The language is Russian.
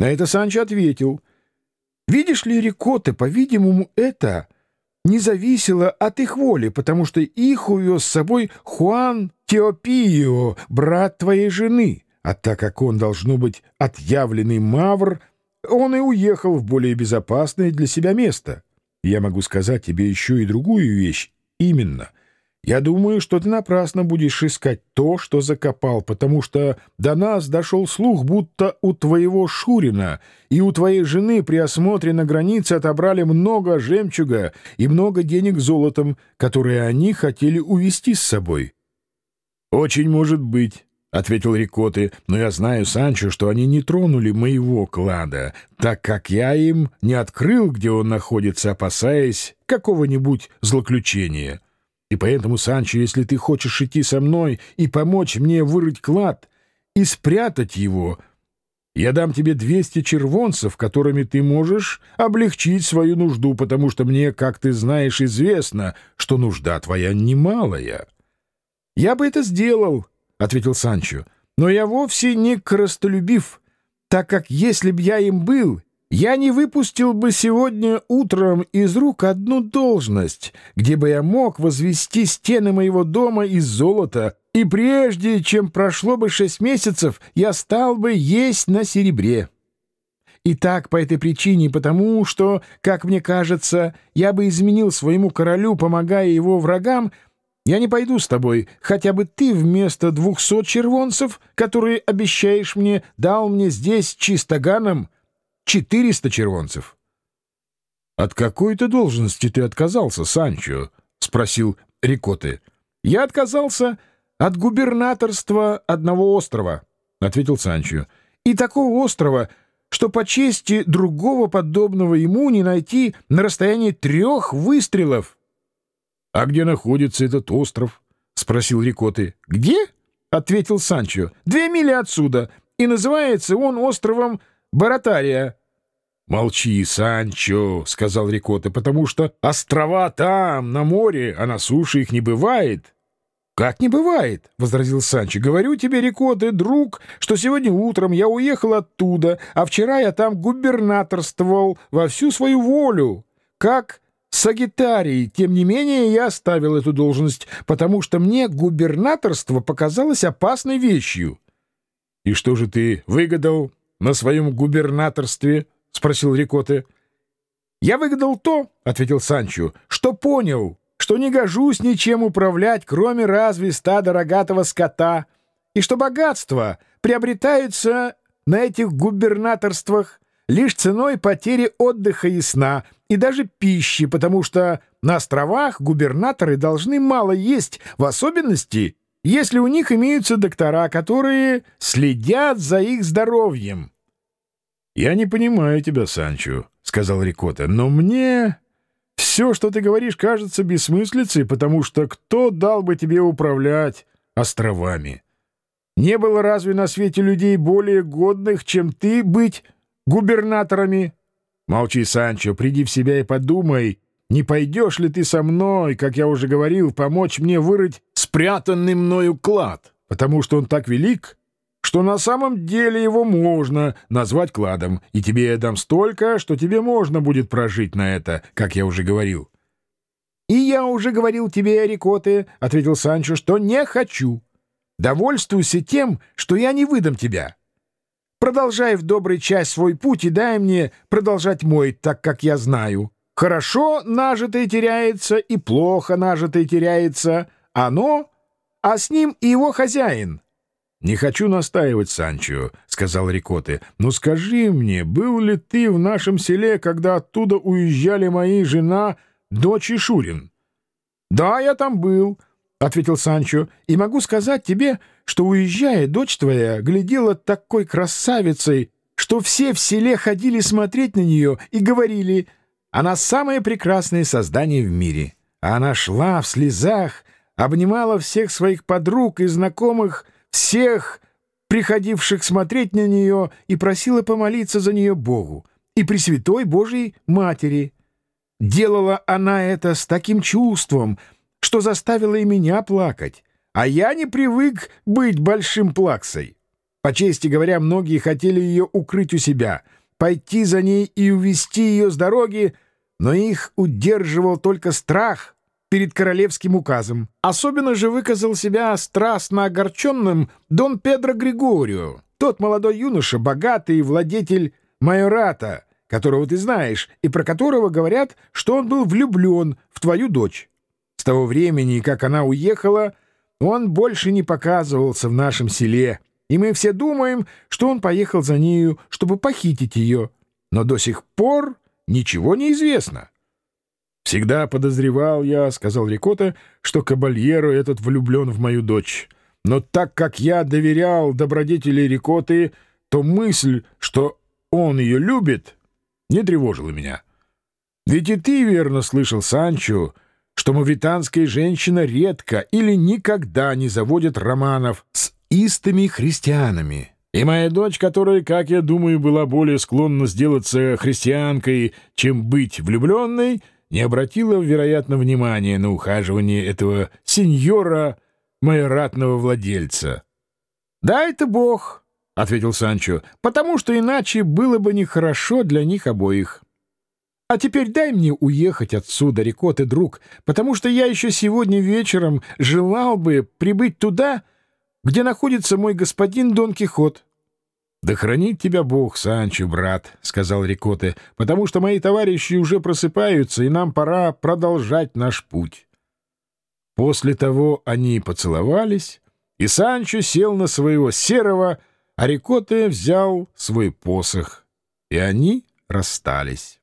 На это Санчо ответил. «Видишь ли, Рикоте, по-видимому, это не зависело от их воли, потому что их увез с собой Хуан Теопио, брат твоей жены, а так как он, должно быть, отъявленный мавр, он и уехал в более безопасное для себя место. Я могу сказать тебе еще и другую вещь, именно — я думаю, что ты напрасно будешь искать то, что закопал, потому что до нас дошел слух, будто у твоего Шурина и у твоей жены при осмотре на границе отобрали много жемчуга и много денег золотом, которые они хотели увезти с собой. — Очень может быть, — ответил Рикоты, — но я знаю, Санчо, что они не тронули моего клада, так как я им не открыл, где он находится, опасаясь какого-нибудь злоключения. — и поэтому, Санчо, если ты хочешь идти со мной и помочь мне вырыть клад и спрятать его, я дам тебе двести червонцев, которыми ты можешь облегчить свою нужду, потому что мне, как ты знаешь, известно, что нужда твоя немалая. — Я бы это сделал, — ответил Санчо, — но я вовсе не коростолюбив, так как если б я им был, я не выпустил бы сегодня утром из рук одну должность, где бы я мог возвести стены моего дома из золота, и прежде чем прошло бы шесть месяцев, я стал бы есть на серебре. И так по этой причине, потому что, как мне кажется, я бы изменил своему королю, помогая его врагам, я не пойду с тобой, хотя бы ты вместо двухсот червонцев, которые обещаешь мне, дал мне здесь чистоганом, Четыреста червонцев. — От какой-то должности ты отказался, Санчо? — спросил Рикоты. — Я отказался от губернаторства одного острова, — ответил Санчо. — И такого острова, что по чести другого подобного ему не найти на расстоянии трех выстрелов. — А где находится этот остров? — спросил Рикоты. — Где? — ответил Санчо. — Две мили отсюда, и называется он островом Баратария. «Молчи, Санчо», — сказал Рикота, — «потому что острова там, на море, а на суше их не бывает». «Как не бывает?» — возразил Санчо. «Говорю тебе, Рикота, друг, что сегодня утром я уехал оттуда, а вчера я там губернаторствовал во всю свою волю, как Сагитарий. Тем не менее, я оставил эту должность, потому что мне губернаторство показалось опасной вещью». «И что же ты выгадал на своем губернаторстве?» — спросил Рикоте. «Я выгадал то, — ответил Санчо, — что понял, что не гожусь ничем управлять, кроме разве стада рогатого скота, и что богатства приобретаются на этих губернаторствах лишь ценой потери отдыха и сна, и даже пищи, потому что на островах губернаторы должны мало есть, в особенности, если у них имеются доктора, которые следят за их здоровьем. «Я не понимаю тебя, Санчо», — сказал Рикота, — «но мне все, что ты говоришь, кажется бессмыслицей, потому что кто дал бы тебе управлять островами? Не было разве на свете людей более годных, чем ты, быть губернаторами? Молчи, Санчо, приди в себя и подумай, не пойдешь ли ты со мной, как я уже говорил, помочь мне вырыть спрятанный мною клад, потому что он так велик, что на самом деле его можно назвать кладом, и тебе я дам столько, что тебе можно будет прожить на это, как я уже говорил. — И я уже говорил тебе, Рикоте, — ответил Санчо, — что не хочу. Довольствуйся тем, что я не выдам тебя. Продолжай в добрый час свой путь и дай мне продолжать мой, так как я знаю. Хорошо нажитое теряется и плохо нажитое теряется. Оно, а с ним и его хозяин. «Не хочу настаивать, Санчо», — сказал Рикоте, — «но скажи мне, был ли ты в нашем селе, когда оттуда уезжали мои жена, дочь и Шурин?» «Да, я там был», — ответил Санчо, — «и могу сказать тебе, что, уезжая, дочь твоя глядела такой красавицей, что все в селе ходили смотреть на нее и говорили, она самое прекрасное создание в мире. А она шла в слезах, обнимала всех своих подруг и знакомых, — всех приходивших смотреть на нее и просила помолиться за нее Богу и Пресвятой Божьей Матери. Делала она это с таким чувством, что заставила и меня плакать, а я не привык быть большим плаксой. По чести говоря, многие хотели ее укрыть у себя, пойти за ней и увести ее с дороги, но их удерживал только страх перед королевским указом. Особенно же выказал себя страстно огорченным Дон Педро Григорио, тот молодой юноша, богатый владетель майората, которого ты знаешь, и про которого говорят, что он был влюблен в твою дочь. С того времени, как она уехала, он больше не показывался в нашем селе, и мы все думаем, что он поехал за нею, чтобы похитить ее. Но до сих пор ничего не известно. «Всегда подозревал я, — сказал Рикота, — что Кабальеро этот влюблен в мою дочь. Но так как я доверял добродетели Рикоты, то мысль, что он ее любит, не тревожила меня. Ведь и ты верно слышал, Санчо, что мавританская женщина редко или никогда не заводит романов с истыми христианами. И моя дочь, которая, как я думаю, была более склонна сделаться христианкой, чем быть влюбленной, не обратила, вероятно, внимания на ухаживание этого сеньора, майоратного владельца. «Да, это бог», — ответил Санчо, — «потому что иначе было бы нехорошо для них обоих». А теперь дай мне уехать отсюда, Рикот ты друг, потому что я еще сегодня вечером желал бы прибыть туда, где находится мой господин Дон Кихот. — Да хранит тебя Бог, Санчо, брат, — сказал Рикоте, — потому что мои товарищи уже просыпаются, и нам пора продолжать наш путь. После того они поцеловались, и Санчо сел на своего серого, а Рикоте взял свой посох, и они расстались.